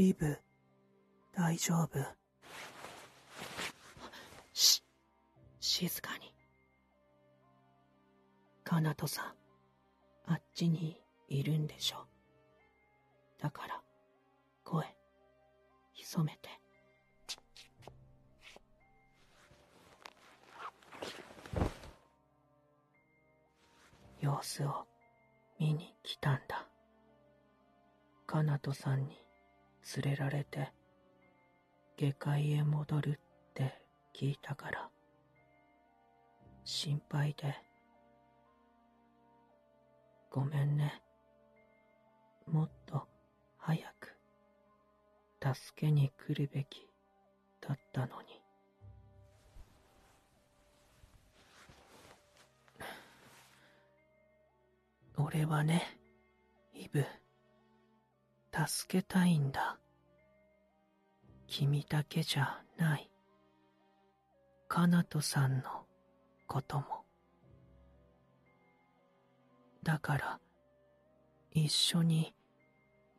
イブ、大丈夫。し、静かに。カナトさん、あっちにいるんでしょ。だから、声、潜めて。様子を見に来たんだ。カナトさんに連れられて、下界へ戻るって聞いたから、心配で、ごめんね。もっと早く、助けに来るべきだったのに。俺はね、イブ、助けたいんだ。君だけじゃない。カナトさんのことも。だから、一緒に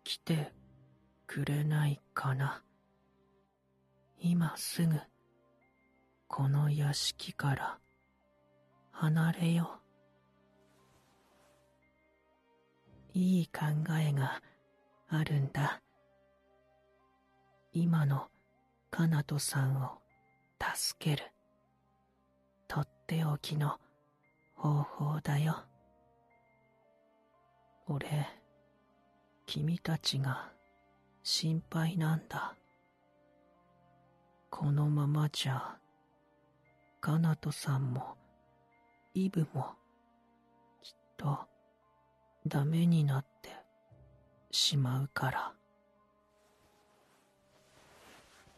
来てくれないかな。今すぐ、この屋敷から離れよう。いい考えがあるんだ。今のカナトさんを助ける。とっておきの方法だよ。俺、君たちが心配なんだ。このままじゃ、カナトさんも、イブも、きっと、ダメになってしまうから。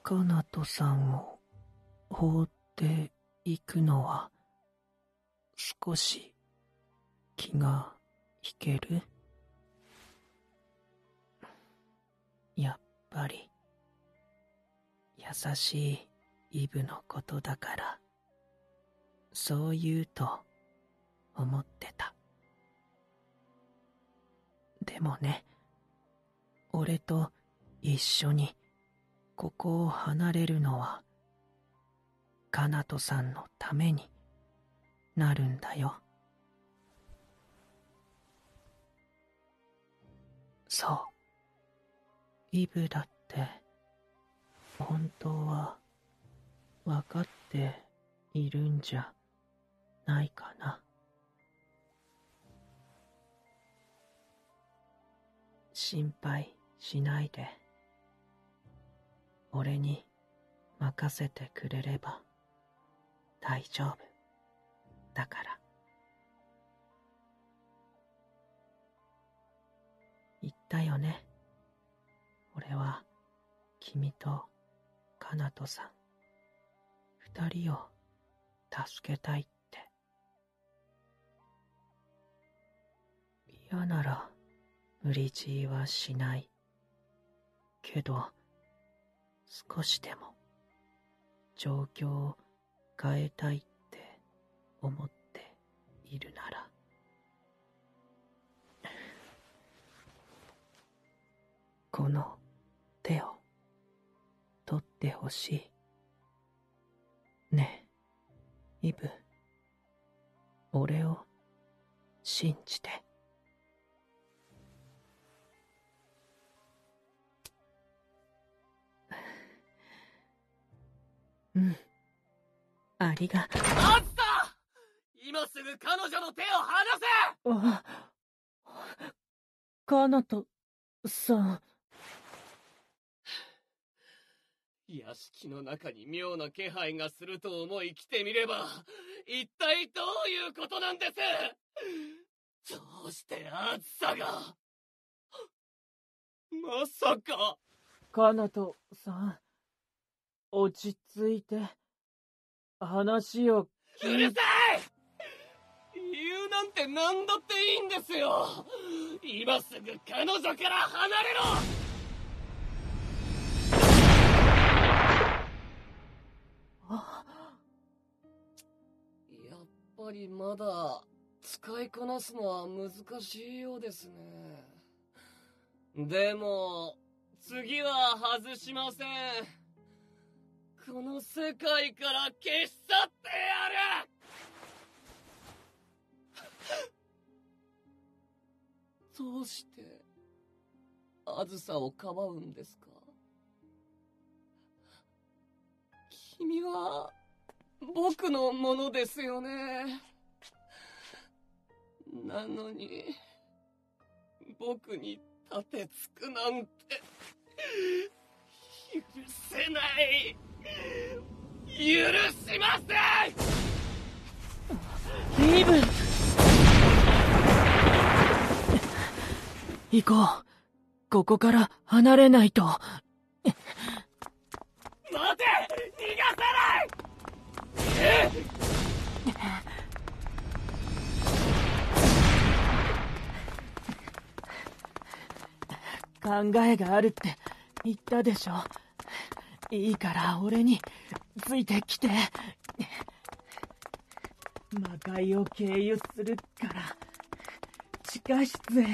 カナトさんを放っていくのは少し気が引ける？やっぱり。優しいイブのことだから。そう言うと思ってた。でもね俺と一緒にここを離れるのは、カナトさんのためになるんだよ。そう。イブだって、本当は、わかっているんじゃないかな。心配しないで。俺に任せてくれれば大丈夫だから。言ったよね。俺は君とカナトさん二人を助けたいって。嫌なら無理強いはしない。けど、少しでも状況を変えたいって思っているなら、この手を取ってほしい。ねえ、イブ、俺を信じて。うん。ありが。あった今すぐ彼女の手を離せあ、カナト、さん。屋敷の中に妙な気配がすると思い来てみれば、一体どういうことなんですどうして暑さが？まさか。カナトさん。落ち着いて、話を。うるさい言うなんて何だっていいんですよ今すぐ彼女から離れろやっぱりまだ使いこなすのは難しいようですね。でも、次は外しません。この世界から消し去ってやる どうして、あずさをかばうんですか？君は、僕のものですよね。なのに、僕に立てつくなんて、許せない。許しませんリーブン行こう。ここから離れないと。待て逃がさない考えがあるって言ったでしょ？いいから俺についてきて。魔界を経由するから、地下室へ。